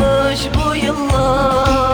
varmış bu yıllar.